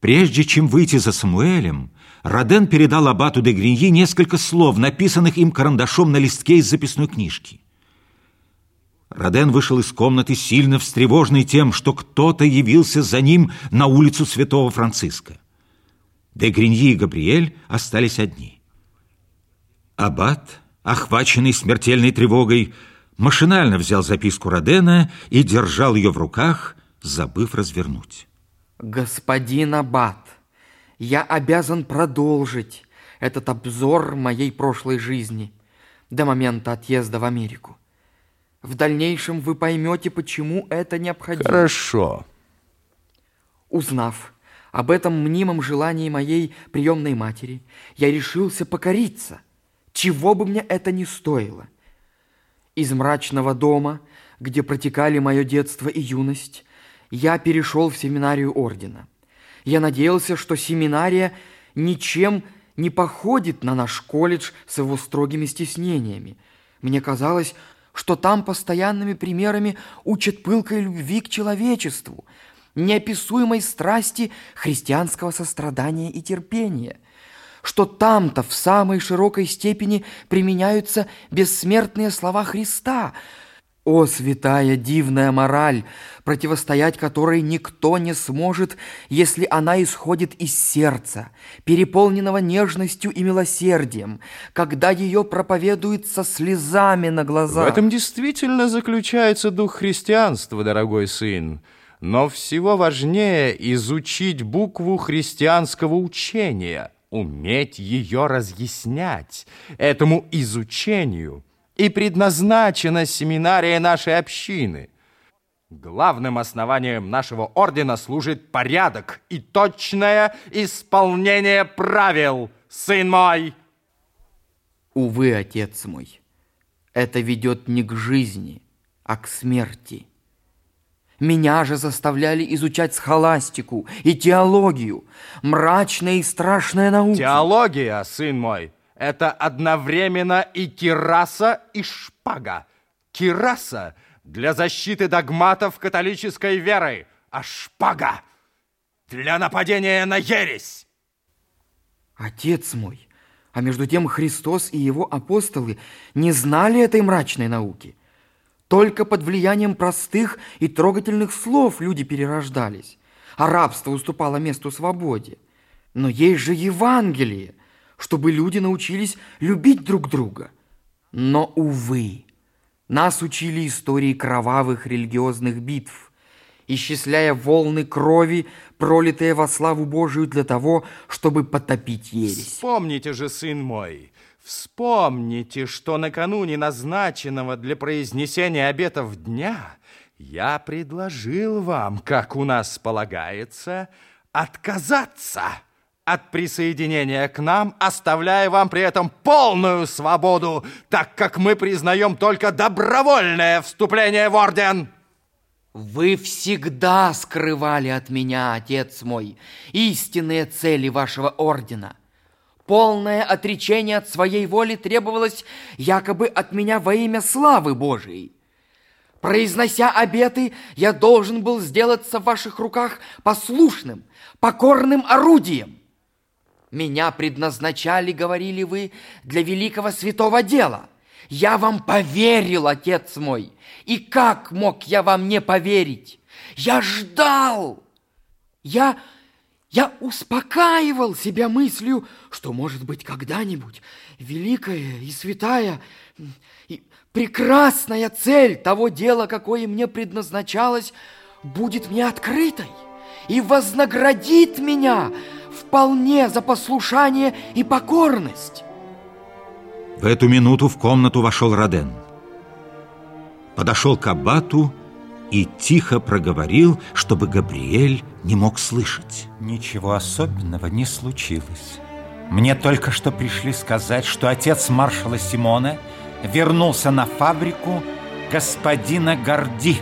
Прежде чем выйти за Самуэлем, Роден передал абату де Гриньи несколько слов, написанных им карандашом на листке из записной книжки. Роден вышел из комнаты, сильно встревоженный тем, что кто-то явился за ним на улицу Святого Франциска. Де Гриньи и Габриэль остались одни. Аббат, охваченный смертельной тревогой, машинально взял записку Родена и держал ее в руках, забыв развернуть. Господин Аббат, я обязан продолжить этот обзор моей прошлой жизни до момента отъезда в Америку. В дальнейшем вы поймете, почему это необходимо. Хорошо. Узнав об этом мнимом желании моей приемной матери, я решился покориться, чего бы мне это ни стоило. Из мрачного дома, где протекали мое детство и юность, я перешел в семинарию ордена. Я надеялся, что семинария ничем не походит на наш колледж с его строгими стеснениями. Мне казалось, что там постоянными примерами учат пылкой любви к человечеству, неописуемой страсти христианского сострадания и терпения, что там-то в самой широкой степени применяются бессмертные слова Христа – о, святая дивная мораль, противостоять которой никто не сможет, если она исходит из сердца, переполненного нежностью и милосердием, когда ее проповедуют со слезами на глазах. В этом действительно заключается дух христианства, дорогой сын. Но всего важнее изучить букву христианского учения, уметь ее разъяснять. Этому изучению – и предназначена семинария нашей общины. Главным основанием нашего ордена служит порядок и точное исполнение правил, сын мой. Увы, отец мой, это ведет не к жизни, а к смерти. Меня же заставляли изучать схоластику и теологию, мрачная и страшная наука. Теология, сын мой, это одновременно и кираса, и шпага. Кираса для защиты догматов католической веры, а шпага для нападения на ересь. Отец мой, а между тем Христос и его апостолы не знали этой мрачной науки. Только под влиянием простых и трогательных слов люди перерождались, а рабство уступало месту свободе. Но есть же Евангелие, чтобы люди научились любить друг друга. Но, увы, нас учили истории кровавых религиозных битв, исчисляя волны крови, пролитые во славу Божию для того, чтобы потопить ересь. Вспомните же, сын мой, вспомните, что накануне назначенного для произнесения обетов дня я предложил вам, как у нас полагается, отказаться от присоединения к нам, оставляя вам при этом полную свободу, так как мы признаем только добровольное вступление в орден. Вы всегда скрывали от меня, отец мой, истинные цели вашего ордена. Полное отречение от своей воли требовалось якобы от меня во имя славы Божией. Произнося обеты, я должен был сделаться в ваших руках послушным, покорным орудием. Меня предназначали, говорили вы, для великого святого дела. Я вам поверил, отец мой. И как мог я вам не поверить? Я ждал. Я, я успокаивал себя мыслью, что, может быть, когда-нибудь великая и святая и прекрасная цель того дела, какое мне предназначалось, будет мне открытой и вознаградит меня – вполне за послушание и покорность. В эту минуту в комнату вошел Роден. Подошел к аббату и тихо проговорил, чтобы Габриэль не мог слышать. Ничего особенного не случилось. Мне только что пришли сказать, что отец маршала Симона вернулся на фабрику господина Горди.